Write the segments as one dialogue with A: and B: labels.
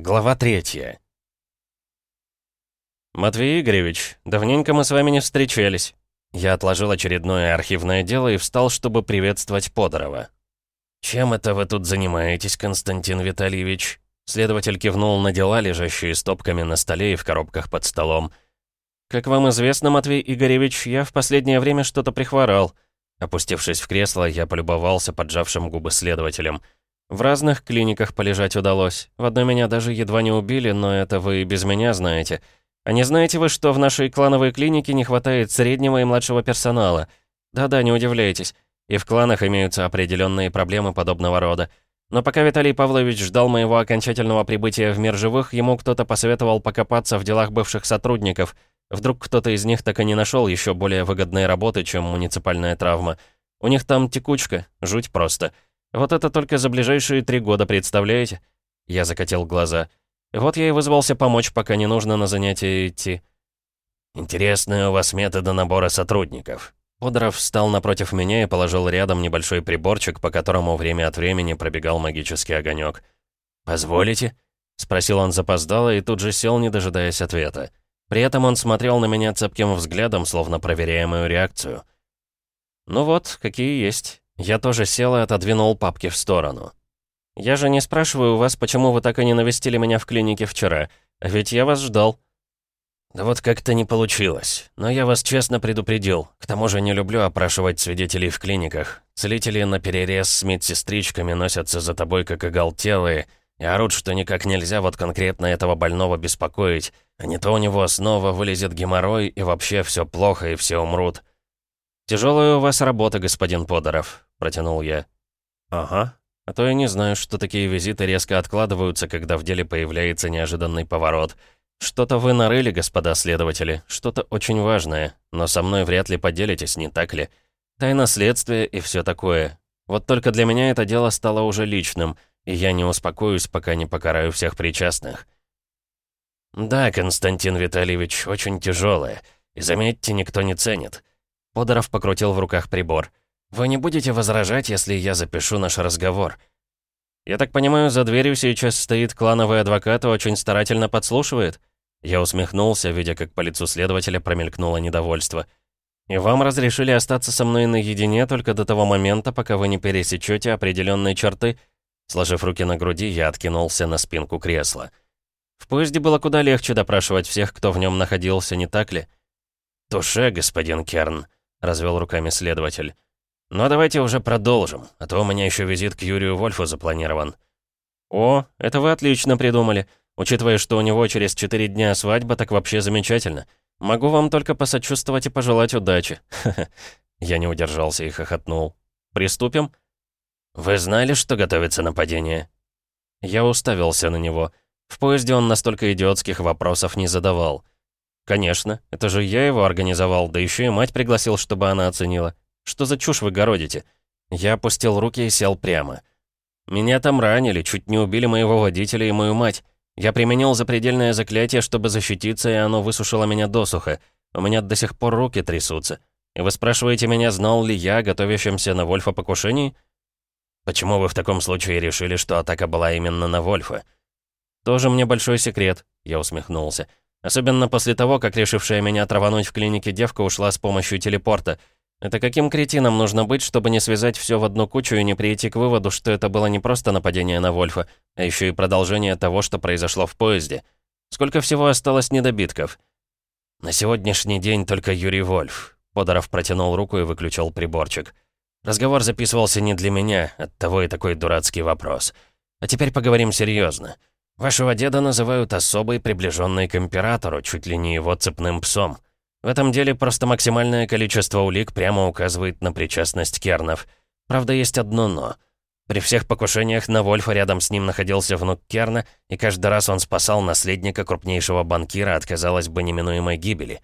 A: Глава третья. «Матвей Игоревич, давненько мы с вами не встречались». Я отложил очередное архивное дело и встал, чтобы приветствовать Подорова. «Чем это вы тут занимаетесь, Константин Витальевич?» Следователь кивнул на дела, лежащие стопками на столе и в коробках под столом. «Как вам известно, Матвей Игоревич, я в последнее время что-то прихворал». Опустившись в кресло, я полюбовался поджавшим губы следователем. В разных клиниках полежать удалось. В одной меня даже едва не убили, но это вы и без меня знаете. А не знаете вы, что в нашей клановой клинике не хватает среднего и младшего персонала? Да-да, не удивляйтесь. И в кланах имеются определенные проблемы подобного рода. Но пока Виталий Павлович ждал моего окончательного прибытия в мир живых, ему кто-то посоветовал покопаться в делах бывших сотрудников. Вдруг кто-то из них так и не нашел еще более выгодной работы, чем муниципальная травма. У них там текучка, жуть просто. Вот это только за ближайшие три года, представляете?» Я закатил глаза. «Вот я и вызвался помочь, пока не нужно на занятия идти». «Интересные у вас методы набора сотрудников». Подоров встал напротив меня и положил рядом небольшой приборчик, по которому время от времени пробегал магический огонек. «Позволите?» — спросил он запоздало и тут же сел, не дожидаясь ответа. При этом он смотрел на меня цепким взглядом, словно проверяя мою реакцию. «Ну вот, какие есть». Я тоже сел и отодвинул папки в сторону. «Я же не спрашиваю вас, почему вы так и не навестили меня в клинике вчера. Ведь я вас ждал». «Да вот как-то не получилось. Но я вас честно предупредил. К тому же не люблю опрашивать свидетелей в клиниках. Целители на перерез с медсестричками носятся за тобой как оголтелые и орут, что никак нельзя вот конкретно этого больного беспокоить, а не то у него снова вылезет геморрой и вообще все плохо и все умрут». «Тяжелая у вас работа, господин Подоров», — протянул я. «Ага. А то я не знаю, что такие визиты резко откладываются, когда в деле появляется неожиданный поворот. Что-то вы нарыли, господа следователи, что-то очень важное, но со мной вряд ли поделитесь, не так ли? Тайна следствия и все такое. Вот только для меня это дело стало уже личным, и я не успокоюсь, пока не покараю всех причастных». «Да, Константин Витальевич, очень тяжелое. И заметьте, никто не ценит». Подоров покрутил в руках прибор. «Вы не будете возражать, если я запишу наш разговор?» «Я так понимаю, за дверью сейчас стоит клановый адвокат и очень старательно подслушивает?» Я усмехнулся, видя, как по лицу следователя промелькнуло недовольство. «И вам разрешили остаться со мной наедине только до того момента, пока вы не пересечете определенные черты?» Сложив руки на груди, я откинулся на спинку кресла. В поезде было куда легче допрашивать всех, кто в нем находился, не так ли? «Туше, господин Керн», — развел руками следователь. «Ну а давайте уже продолжим, а то у меня еще визит к Юрию Вольфу запланирован». «О, это вы отлично придумали. Учитывая, что у него через четыре дня свадьба, так вообще замечательно. Могу вам только посочувствовать и пожелать удачи». Я не удержался и хохотнул. «Приступим?» «Вы знали, что готовится нападение?» Я уставился на него. В поезде он настолько идиотских вопросов не задавал. «Конечно, это же я его организовал, да еще и мать пригласил, чтобы она оценила. Что за чушь вы городите?» Я опустил руки и сел прямо. «Меня там ранили, чуть не убили моего водителя и мою мать. Я применил запредельное заклятие, чтобы защититься, и оно высушило меня досуха. У меня до сих пор руки трясутся. И вы спрашиваете меня, знал ли я о готовящемся на Вольфа покушении?» «Почему вы в таком случае решили, что атака была именно на Вольфа?» «Тоже мне большой секрет», — я усмехнулся. «Особенно после того, как решившая меня травануть в клинике девка ушла с помощью телепорта. Это каким кретином нужно быть, чтобы не связать все в одну кучу и не прийти к выводу, что это было не просто нападение на Вольфа, а еще и продолжение того, что произошло в поезде? Сколько всего осталось недобитков?» «На сегодняшний день только Юрий Вольф», — Подоров протянул руку и выключил приборчик. «Разговор записывался не для меня, оттого и такой дурацкий вопрос. А теперь поговорим серьезно. Вашего деда называют особой, приближенной к императору, чуть ли не его цепным псом. В этом деле просто максимальное количество улик прямо указывает на причастность Кернов. Правда, есть одно «но». При всех покушениях на Вольфа рядом с ним находился внук Керна, и каждый раз он спасал наследника крупнейшего банкира от, казалось бы, неминуемой гибели.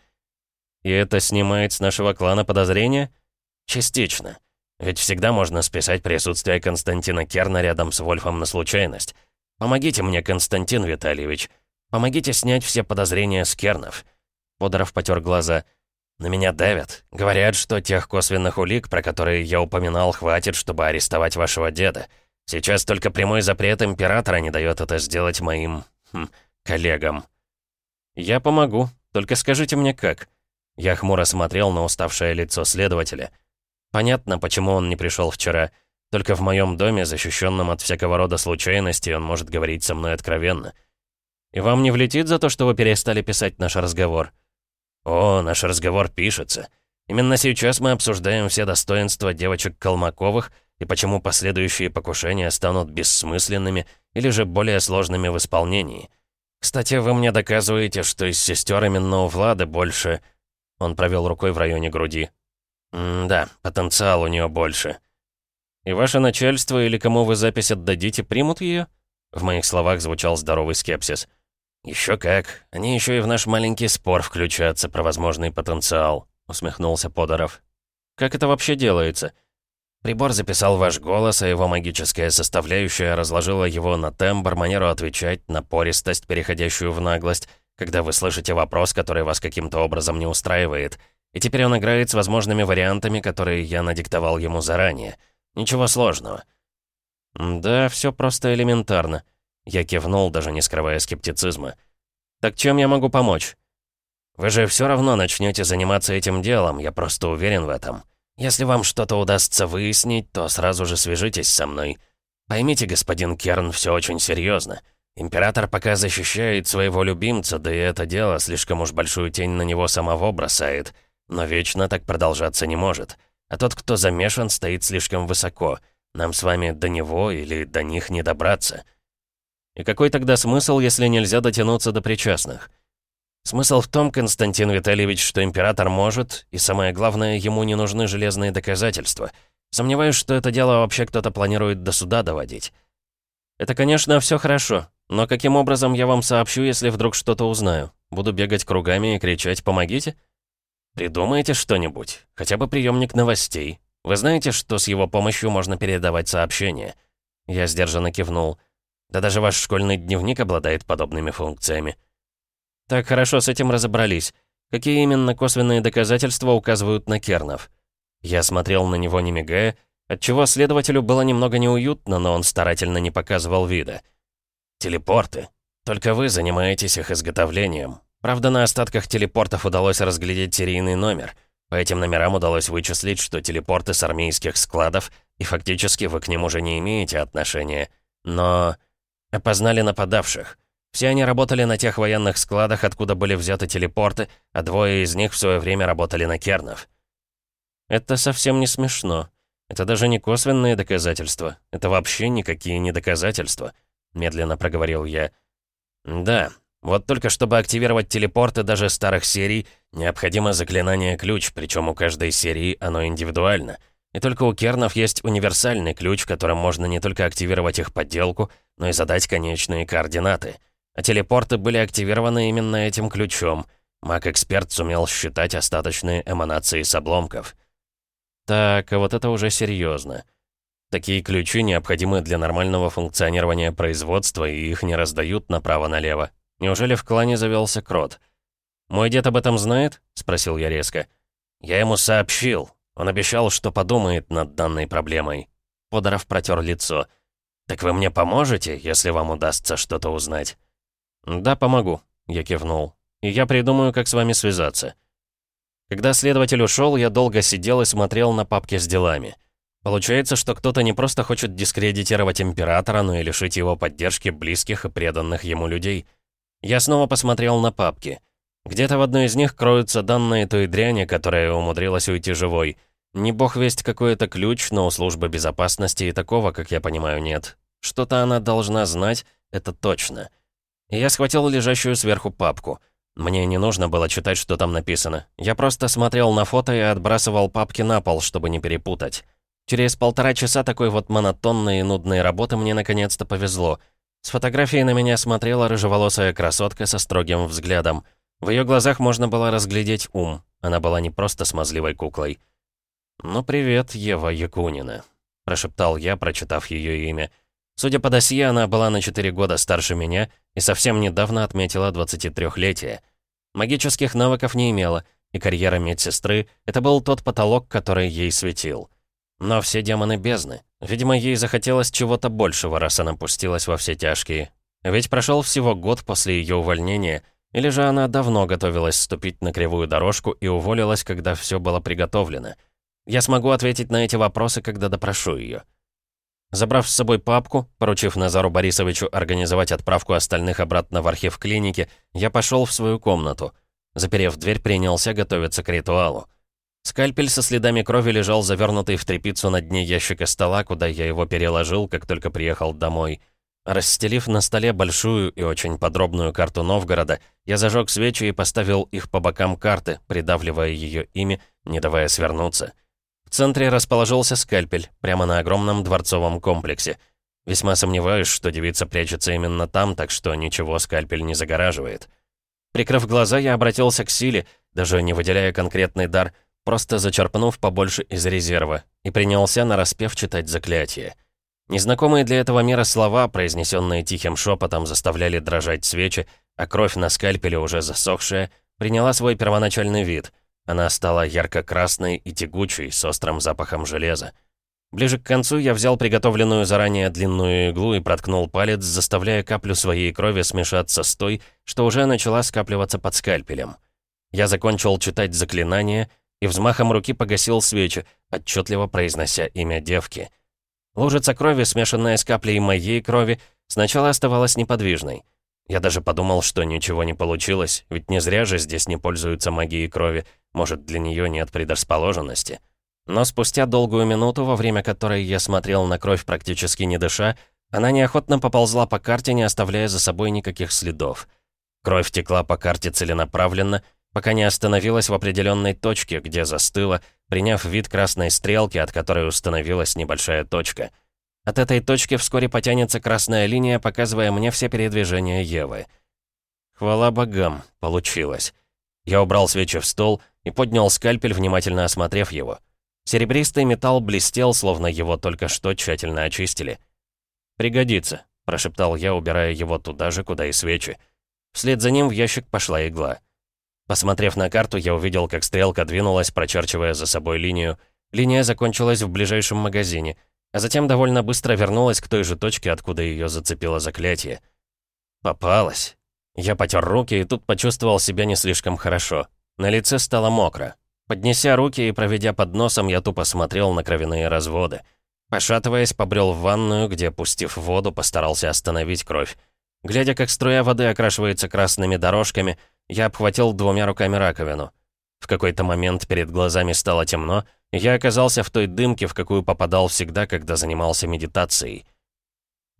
A: И это снимает с нашего клана подозрения? Частично. Ведь всегда можно списать присутствие Константина Керна рядом с Вольфом на случайность. Помогите мне, Константин Витальевич. Помогите снять все подозрения с Кернов». Подоров потер глаза. «На меня давят. Говорят, что тех косвенных улик, про которые я упоминал, хватит, чтобы арестовать вашего деда. Сейчас только прямой запрет императора не дает это сделать моим... Хм, коллегам. «Я помогу, только скажите мне как». Я хмуро смотрел на уставшее лицо следователя. Понятно, почему он не пришел вчера. Только в моем доме, защищенном от всякого рода случайностей, он может говорить со мной откровенно. «И вам не влетит за то, что вы перестали писать наш разговор?» «О, наш разговор пишется. Именно сейчас мы обсуждаем все достоинства девочек Колмаковых и почему последующие покушения станут бессмысленными или же более сложными в исполнении. Кстати, вы мне доказываете, что из сестер именно у Влады больше...» Он провел рукой в районе груди. «Да, потенциал у нее больше». «И ваше начальство или кому вы запись отдадите, примут ее?» В моих словах звучал здоровый скепсис. «Еще как. Они еще и в наш маленький спор включатся про возможный потенциал», — усмехнулся Подоров. «Как это вообще делается?» Прибор записал ваш голос, а его магическая составляющая разложила его на тембр, манеру отвечать, напористость, переходящую в наглость, когда вы слышите вопрос, который вас каким-то образом не устраивает. И теперь он играет с возможными вариантами, которые я надиктовал ему заранее. Ничего сложного. Да, все просто элементарно. Я кивнул, даже не скрывая скептицизма. «Так чем я могу помочь?» «Вы же все равно начнете заниматься этим делом, я просто уверен в этом. Если вам что-то удастся выяснить, то сразу же свяжитесь со мной. Поймите, господин Керн, все очень серьезно. Император пока защищает своего любимца, да и это дело слишком уж большую тень на него самого бросает. Но вечно так продолжаться не может. А тот, кто замешан, стоит слишком высоко. Нам с вами до него или до них не добраться. И какой тогда смысл, если нельзя дотянуться до причастных? Смысл в том, Константин Витальевич, что император может, и самое главное, ему не нужны железные доказательства. Сомневаюсь, что это дело вообще кто-то планирует до суда доводить. Это, конечно, все хорошо, но каким образом я вам сообщу, если вдруг что-то узнаю? Буду бегать кругами и кричать «помогите»? Придумайте что-нибудь, хотя бы приемник новостей. Вы знаете, что с его помощью можно передавать сообщения? Я сдержанно кивнул. Да даже ваш школьный дневник обладает подобными функциями. Так, хорошо, с этим разобрались. Какие именно косвенные доказательства указывают на Кернов? Я смотрел на него не мигая, отчего следователю было немного неуютно, но он старательно не показывал вида. «Телепорты. Только вы занимаетесь их изготовлением. Правда, на остатках телепортов удалось разглядеть серийный номер. По этим номерам удалось вычислить, что телепорты с армейских складов, и фактически вы к ним уже не имеете отношения. Но Опознали нападавших. Все они работали на тех военных складах, откуда были взяты телепорты, а двое из них в свое время работали на Кернов. Это совсем не смешно. Это даже не косвенные доказательства. Это вообще никакие не доказательства, медленно проговорил я. Да, вот только чтобы активировать телепорты даже старых серий, необходимо заклинание ключ, причем у каждой серии оно индивидуально — и только у кернов есть универсальный ключ, которым можно не только активировать их подделку, но и задать конечные координаты. А телепорты были активированы именно этим ключом. Маг-эксперт сумел считать остаточные эманации с обломков. Так, а вот это уже серьезно. Такие ключи необходимы для нормального функционирования производства, и их не раздают направо-налево. Неужели в клане завелся крот? «Мой дед об этом знает?» — спросил я резко. «Я ему сообщил. Он обещал, что подумает над данной проблемой. Подоров протер лицо. «Так вы мне поможете, если вам удастся что-то узнать?» «Да, помогу», — я кивнул. «И я придумаю, как с вами связаться». Когда следователь ушел, я долго сидел и смотрел на папки с делами. Получается, что кто-то не просто хочет дискредитировать императора, но и лишить его поддержки близких и преданных ему людей. Я снова посмотрел на папки — где-то в одной из них кроются данные той дряни, которая умудрилась уйти живой. Не бог весть какой-то ключ, но у службы безопасности и такого, как я понимаю, нет. Что-то она должна знать, это точно. Я схватил лежащую сверху папку. Мне не нужно было читать, что там написано. Я просто смотрел на фото и отбрасывал папки на пол, чтобы не перепутать. Через полтора часа такой вот монотонной и нудной работы мне наконец-то повезло. С фотографией на меня смотрела рыжеволосая красотка со строгим взглядом. В ее глазах можно было разглядеть ум. Она была не просто смазливой куклой. «Ну, привет, Ева Якунина», — прошептал я, прочитав ее имя. Судя по досье, она была на 4 года старше меня и совсем недавно отметила 23-летие. Магических навыков не имела, и карьера медсестры — это был тот потолок, который ей светил. Но все демоны бездны. Видимо, ей захотелось чего-то большего, раз она пустилась во все тяжкие. Ведь прошел всего год после ее увольнения, или же она давно готовилась ступить на кривую дорожку и уволилась, когда все было приготовлено. Я смогу ответить на эти вопросы, когда допрошу ее. Забрав с собой папку, поручив Назару Борисовичу организовать отправку остальных обратно в архив клиники, я пошел в свою комнату. Заперев дверь, принялся готовиться к ритуалу. Скальпель со следами крови лежал завернутый в тряпицу на дне ящика стола, куда я его переложил, как только приехал домой. Расстелив на столе большую и очень подробную карту Новгорода, я зажег свечи и поставил их по бокам карты, придавливая ее ими, не давая свернуться. В центре расположился скальпель, прямо на огромном дворцовом комплексе. Весьма сомневаюсь, что девица прячется именно там, так что ничего скальпель не загораживает. Прикрыв глаза, я обратился к силе, даже не выделяя конкретный дар, просто зачерпнув побольше из резерва, и принялся нараспев читать заклятие. Незнакомые для этого мира слова, произнесенные тихим шепотом, заставляли дрожать свечи, а кровь на скальпеле, уже засохшая, приняла свой первоначальный вид — она стала ярко-красной и тягучей, с острым запахом железа. Ближе к концу я взял приготовленную заранее длинную иглу и проткнул палец, заставляя каплю своей крови смешаться с той, что уже начала скапливаться под скальпелем. Я закончил читать заклинание и взмахом руки погасил свечи, отчетливо произнося имя девки. Лужица крови, смешанная с каплей моей крови, сначала оставалась неподвижной. Я даже подумал, что ничего не получилось, ведь не зря же здесь не пользуются магией крови, может, для нее нет предрасположенности. Но спустя долгую минуту, во время которой я смотрел на кровь практически не дыша, она неохотно поползла по карте, не оставляя за собой никаких следов. Кровь текла по карте целенаправленно, пока не остановилась в определенной точке, где застыла, приняв вид красной стрелки, от которой установилась небольшая точка — от этой точки вскоре потянется красная линия, показывая мне все передвижения Евы. Хвала богам, получилось. Я убрал свечи в стол и поднял скальпель, внимательно осмотрев его. Серебристый металл блестел, словно его только что тщательно очистили. «Пригодится», — прошептал я, убирая его туда же, куда и свечи. Вслед за ним в ящик пошла игла. Посмотрев на карту, я увидел, как стрелка двинулась, прочерчивая за собой линию. Линия закончилась в ближайшем магазине — а затем довольно быстро вернулась к той же точке, откуда ее зацепило заклятие. Попалась. Я потер руки и тут почувствовал себя не слишком хорошо. На лице стало мокро. Поднеся руки и проведя под носом, я тупо смотрел на кровяные разводы. Пошатываясь, побрел в ванную, где, пустив воду, постарался остановить кровь. Глядя, как струя воды окрашивается красными дорожками, я обхватил двумя руками раковину. В какой-то момент перед глазами стало темно, я оказался в той дымке, в какую попадал всегда, когда занимался медитацией.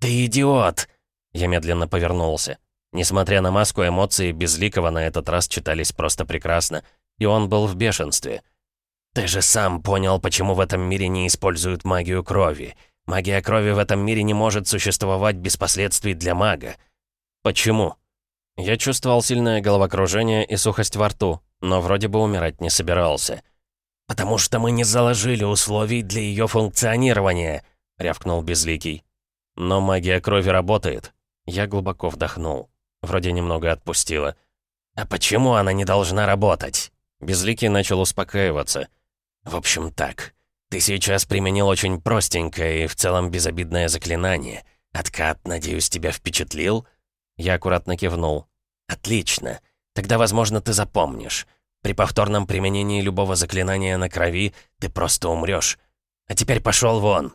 A: «Ты идиот!» Я медленно повернулся. Несмотря на маску, эмоции Безликого на этот раз читались просто прекрасно, и он был в бешенстве. «Ты же сам понял, почему в этом мире не используют магию крови. Магия крови в этом мире не может существовать без последствий для мага». «Почему?» Я чувствовал сильное головокружение и сухость во рту, но вроде бы умирать не собирался. «Потому что мы не заложили условий для ее функционирования», — рявкнул Безликий. «Но магия крови работает». Я глубоко вдохнул. Вроде немного отпустила. «А почему она не должна работать?» Безликий начал успокаиваться. «В общем так. Ты сейчас применил очень простенькое и в целом безобидное заклинание. Откат, надеюсь, тебя впечатлил?» Я аккуратно кивнул. «Отлично. Тогда, возможно, ты запомнишь. При повторном применении любого заклинания на крови ты просто умрешь. А теперь пошел вон!»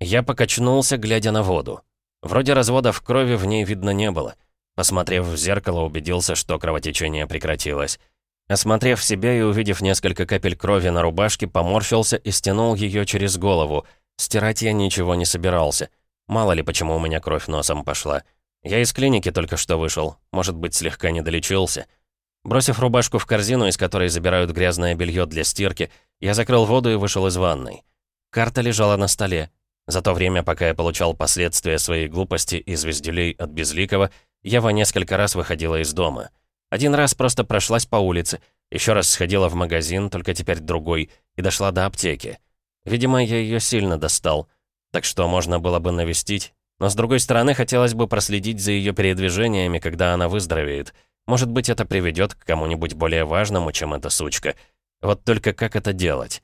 A: Я покачнулся, глядя на воду. Вроде разводов крови в ней видно не было. Посмотрев в зеркало, убедился, что кровотечение прекратилось. Осмотрев себя и увидев несколько капель крови на рубашке, поморщился и стянул ее через голову. Стирать я ничего не собирался. Мало ли, почему у меня кровь носом пошла. Я из клиники только что вышел. Может быть, слегка не долечился. Бросив рубашку в корзину, из которой забирают грязное белье для стирки, я закрыл воду и вышел из ванной. Карта лежала на столе. За то время, пока я получал последствия своей глупости и звездюлей от Безликого, Ева несколько раз выходила из дома. Один раз просто прошлась по улице, еще раз сходила в магазин, только теперь другой, и дошла до аптеки. Видимо, я ее сильно достал, так что можно было бы навестить. Но с другой стороны, хотелось бы проследить за ее передвижениями, когда она выздоровеет — может быть, это приведет к кому-нибудь более важному, чем эта сучка. Вот только как это делать?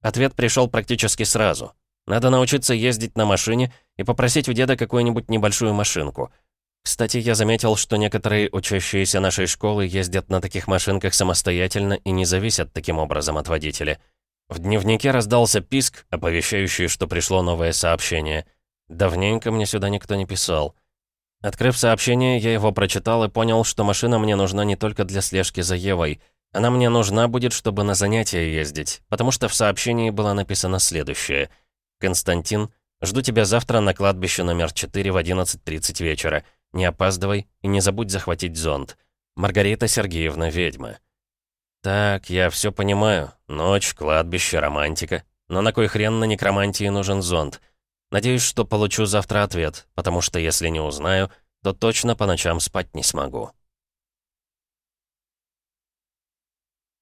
A: Ответ пришел практически сразу. Надо научиться ездить на машине и попросить у деда какую-нибудь небольшую машинку. Кстати, я заметил, что некоторые учащиеся нашей школы ездят на таких машинках самостоятельно и не зависят таким образом от водителя. В дневнике раздался писк, оповещающий, что пришло новое сообщение. Давненько мне сюда никто не писал. Открыв сообщение, я его прочитал и понял, что машина мне нужна не только для слежки за Евой. Она мне нужна будет, чтобы на занятия ездить, потому что в сообщении было написано следующее. «Константин, жду тебя завтра на кладбище номер 4 в 11.30 вечера. Не опаздывай и не забудь захватить зонт. Маргарита Сергеевна, ведьма». Так, я все понимаю. Ночь, кладбище, романтика. Но на кой хрен на некромантии нужен зонт? Надеюсь, что получу завтра ответ, потому что если не узнаю, то точно по ночам спать не смогу.